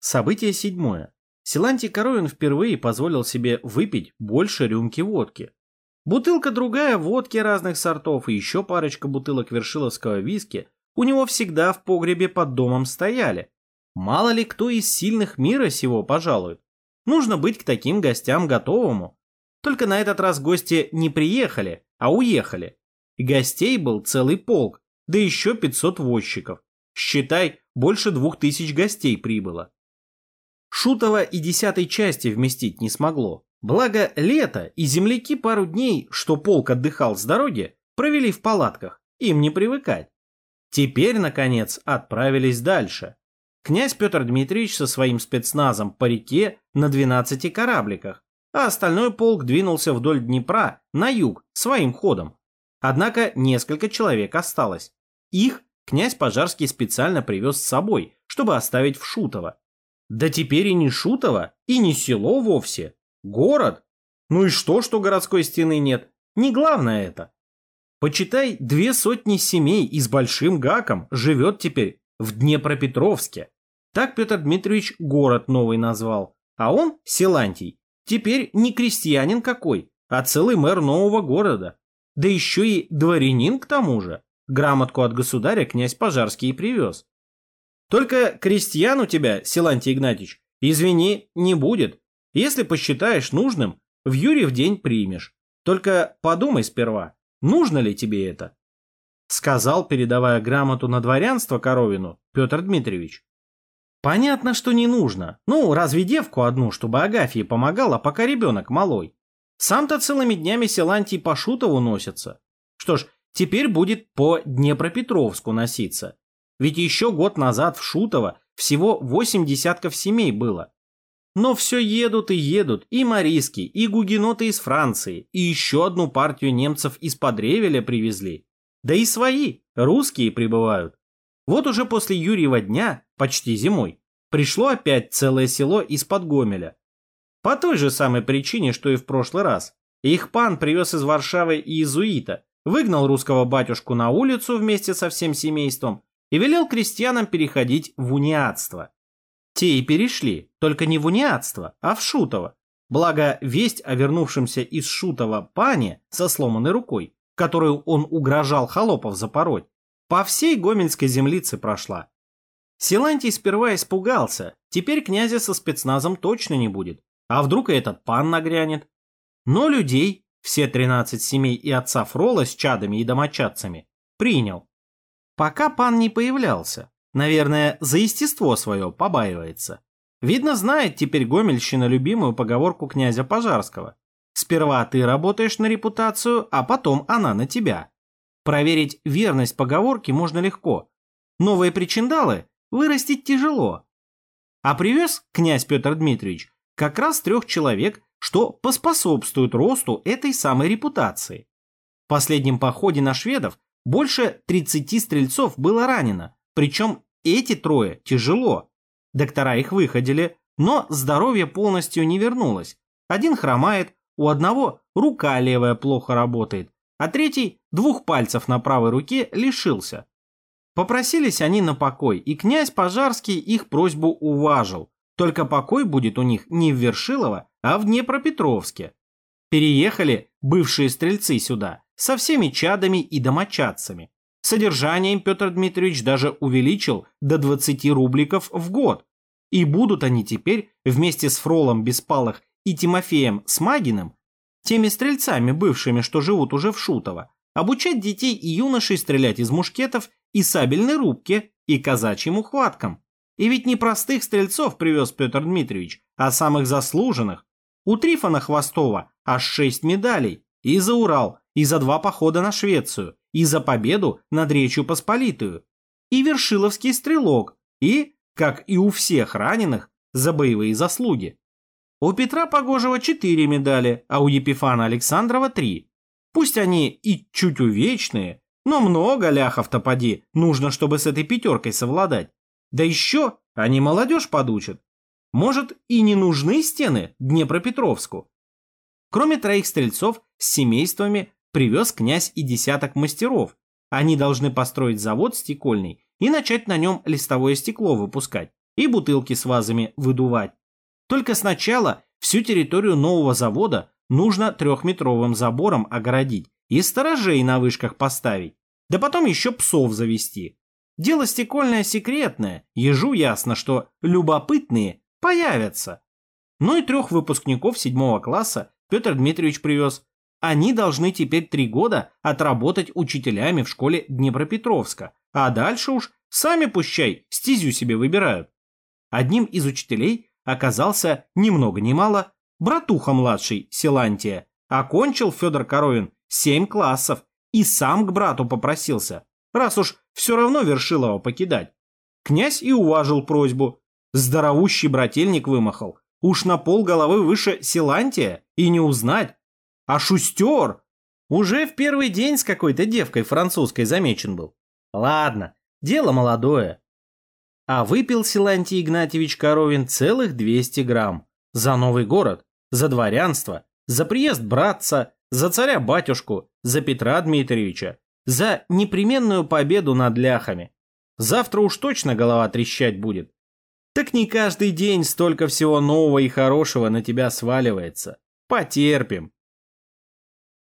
Событие седьмое. Силантий Коровин впервые позволил себе выпить больше рюмки водки. Бутылка другая водки разных сортов и еще парочка бутылок вершиловского виски у него всегда в погребе под домом стояли. Мало ли кто из сильных мира сего пожалует. Нужно быть к таким гостям готовому. Только на этот раз гости не приехали, а уехали. Гостей был целый полк, да еще 500 возчиков. Считай, больше двух тысяч гостей прибыло. Шутова и десятой части вместить не смогло. Благо, лето, и земляки пару дней, что полк отдыхал с дороги, провели в палатках. Им не привыкать. Теперь, наконец, отправились дальше. Князь Петр Дмитриевич со своим спецназом по реке на 12 корабликах, а остальной полк двинулся вдоль Днепра на юг своим ходом. Однако несколько человек осталось. Их князь Пожарский специально привез с собой, чтобы оставить в Шутово. Да теперь и не Шутово, и не село вовсе. Город. Ну и что, что городской стены нет? Не главное это. Почитай, две сотни семей и с большим гаком живет теперь в Днепропетровске. Так Петр Дмитриевич город новый назвал. А он, Силантий, теперь не крестьянин какой, а целый мэр нового города. Да еще и дворянин к тому же. Грамотку от государя князь Пожарский и привез. Только крестьян у тебя, Силантий Игнатьич, извини, не будет. Если посчитаешь нужным, в Юрьев день примешь. Только подумай сперва, нужно ли тебе это? Сказал, передавая грамоту на дворянство Коровину, Петр Дмитриевич. Понятно, что не нужно. Ну, разве девку одну, чтобы Агафье помогала, пока ребенок малой? Сам-то целыми днями Силантий по Шутову носится. Что ж, теперь будет по Днепропетровску носиться. Ведь еще год назад в Шутово всего восемь десятков семей было. Но все едут и едут, и мариски, и гугеноты из Франции, и еще одну партию немцев из-под Ревеля привезли. Да и свои, русские прибывают. Вот уже после Юрьева дня, почти зимой, пришло опять целое село из-под Гомеля. По той же самой причине, что и в прошлый раз. Их пан привез из Варшавы иезуита, выгнал русского батюшку на улицу вместе со всем семейством и велел крестьянам переходить в униатство. Те и перешли, только не в униатство, а в Шутово. Благо, весть о вернувшемся из Шутова пане со сломанной рукой, которую он угрожал холопов запороть, по всей Гомельской землице прошла. Силантий сперва испугался, теперь князя со спецназом точно не будет, а вдруг и этот пан нагрянет. Но людей, все 13 семей и отца Фрола с чадами и домочадцами, принял. Пока пан не появлялся. Наверное, за естество свое побаивается. Видно, знает теперь Гомельщина любимую поговорку князя Пожарского. Сперва ты работаешь на репутацию, а потом она на тебя. Проверить верность поговорки можно легко. Новые причиндалы вырастить тяжело. А привез князь Петр Дмитриевич как раз трех человек, что поспособствует росту этой самой репутации. В последнем походе на шведов больше 30 стрельцов было ранено, причем эти трое тяжело. Доктора их выходили, но здоровье полностью не вернулось. Один хромает, у одного рука левая плохо работает, а третий двух пальцев на правой руке лишился. Попросились они на покой, и князь Пожарский их просьбу уважил. Только покой будет у них не в Вершилово, а в Днепропетровске. Переехали бывшие стрельцы сюда, со всеми чадами и домочадцами. Содержание им Петр Дмитриевич даже увеличил до 20 рубликов в год. И будут они теперь вместе с Фролом Беспалых и Тимофеем Смагиным, теми стрельцами бывшими, что живут уже в Шутово, обучать детей и юношей стрелять из мушкетов и сабельной рубки и казачьим ухваткам. И ведь не простых стрельцов привез Петр Дмитриевич, а самых заслуженных. У Трифона Хвостова аж шесть медалей. И за Урал, и за два похода на Швецию, и за победу над Речью Посполитую, и Вершиловский стрелок, и, как и у всех раненых, за боевые заслуги. У Петра Погожего четыре медали, а у Епифана Александрова три. Пусть они и чуть увечные, но много ляхов-то поди, нужно, чтобы с этой пятеркой совладать. Да еще они молодежь подучат. Может, и не нужны стены Днепропетровску. Кроме троих стрельцов с семействами привез князь и десяток мастеров. Они должны построить завод стекольный и начать на нем листовое стекло выпускать. и бутылки с вазами выдувать. Только сначала всю территорию нового завода нужно трехметровым забором огородить и сторожей на вышках поставить, да потом еще псов завести. Дело стекольное секретное, ежу ясно, что любопытные появятся. Ну и трех выпускников седьмого класса Петр Дмитриевич привез. Они должны теперь три года отработать учителями в школе Днепропетровска, а дальше уж сами пущай стезю себе выбирают. Одним из учителей оказался ни много ни мало братуха младший Силантия. Окончил Федор Коровин семь классов и сам к брату попросился, раз уж все равно Вершилова покидать. Князь и уважил просьбу. Здоровущий брательник вымахал. Уж на пол головы выше Силантия и не узнать. А шустер! Уже в первый день с какой-то девкой французской замечен был. Ладно, дело молодое. А выпил Силантий Игнатьевич Коровин целых 200 грамм. За Новый город, за дворянство, за приезд братца, за царя-батюшку, за Петра Дмитриевича, за непременную победу над ляхами. Завтра уж точно голова трещать будет. Так не каждый день столько всего нового и хорошего на тебя сваливается. Потерпим.